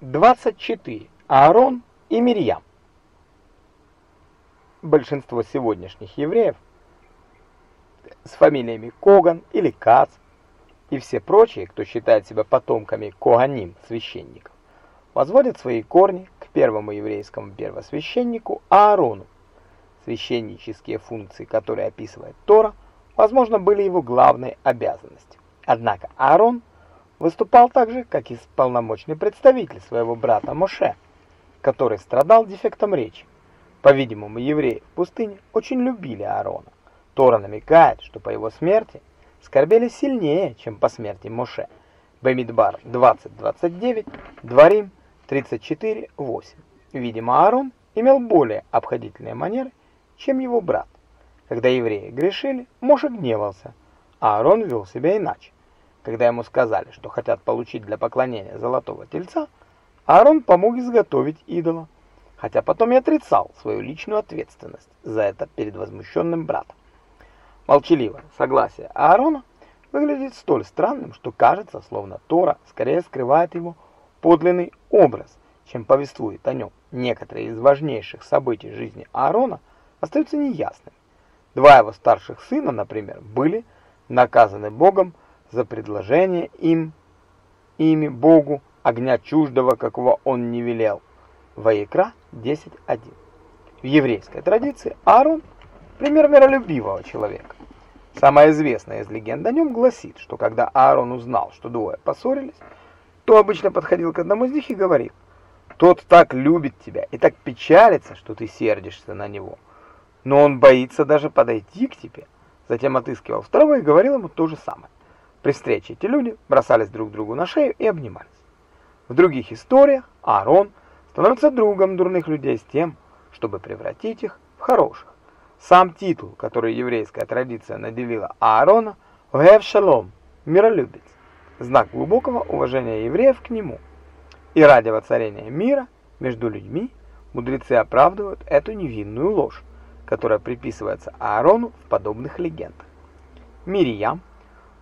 24. Аарон и Мирьям. Большинство сегодняшних евреев с фамилиями Коган или Кац и все прочие, кто считает себя потомками Коганим, священников, возводят свои корни к первому еврейскому первосвященнику Аарону. Священнические функции, которые описывает Тора, возможно, были его главной обязанностью. Однако Аарон выступал также как исполномочный представитель своего брата Моше, который страдал дефектом речи. По-видимому, евреи в пустыне очень любили Аарона. Тора намекает, что по его смерти скорбели сильнее, чем по смерти Моше. Бамидбар 20.29, Дворим 34.8. Видимо, Аарон имел более обходительные манеры, чем его брат. Когда евреи грешили, Моше гневался, а Аарон вел себя иначе. Когда ему сказали, что хотят получить для поклонения золотого тельца, Аарон помог изготовить идола, хотя потом и отрицал свою личную ответственность за это перед возмущенным братом. Молчаливое согласие Аарона выглядит столь странным, что кажется, словно Тора скорее скрывает его подлинный образ, чем повествует о нем. Некоторые из важнейших событий жизни Аарона остаются неясными. Два его старших сына, например, были наказаны Богом за предложение им ими Богу огня чуждого, какого он не велел. Ваикра 10.1. В еврейской традиции Аарон – пример миролюбивого человека. Самая известная из легенд о нем гласит, что когда Аарон узнал, что двое поссорились, то обычно подходил к одному из них и говорил, «Тот так любит тебя и так печалится, что ты сердишься на него, но он боится даже подойти к тебе». Затем отыскивал второго и говорил ему то же самое. При встрече эти люди бросались друг другу на шею и обнимались. В других историях Аарон становится другом дурных людей с тем, чтобы превратить их в хороших. Сам титул, который еврейская традиция наделила Аарона, «Огев шалом» – «миролюбец», знак глубокого уважения евреев к нему. И ради воцарения мира между людьми мудрецы оправдывают эту невинную ложь, которая приписывается Аарону в подобных легендах. Мирьям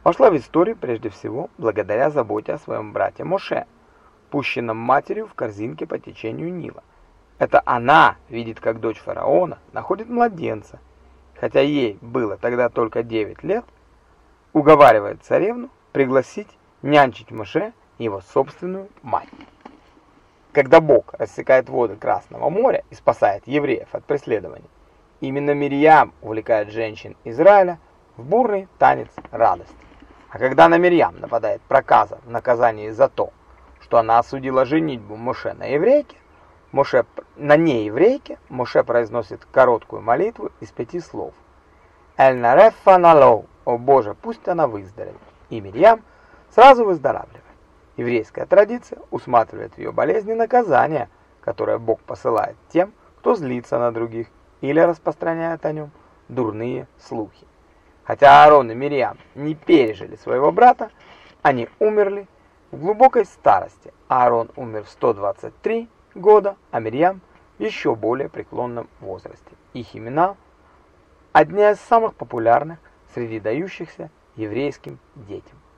вошла в историю прежде всего благодаря заботе о своем брате Моше, пущенном матерью в корзинке по течению Нила. Это она видит, как дочь фараона находит младенца, хотя ей было тогда только 9 лет, уговаривает царевну пригласить нянчить Моше его собственную мать. Когда Бог рассекает воды Красного моря и спасает евреев от преследования, именно Мирьям увлекает женщин Израиля в бурный танец радости. А когда на Мирьям нападает проказа в наказании за то, что она осудила женитьбу Моше на еврейке, Моше на нееврейке, Моше произносит короткую молитву из пяти слов. «Эль нарефа налоу» «О Боже, пусть она выздоровеет». И Мирьям сразу выздоравливает. Еврейская традиция усматривает в ее болезни наказание, которое Бог посылает тем, кто злится на других или распространяет о нем дурные слухи. Хотя Аарон и Мириам не пережили своего брата, они умерли в глубокой старости. Аарон умер в 123 года, а Мириам в еще более преклонном возрасте. Их имена – одни из самых популярных среди дающихся еврейским детям.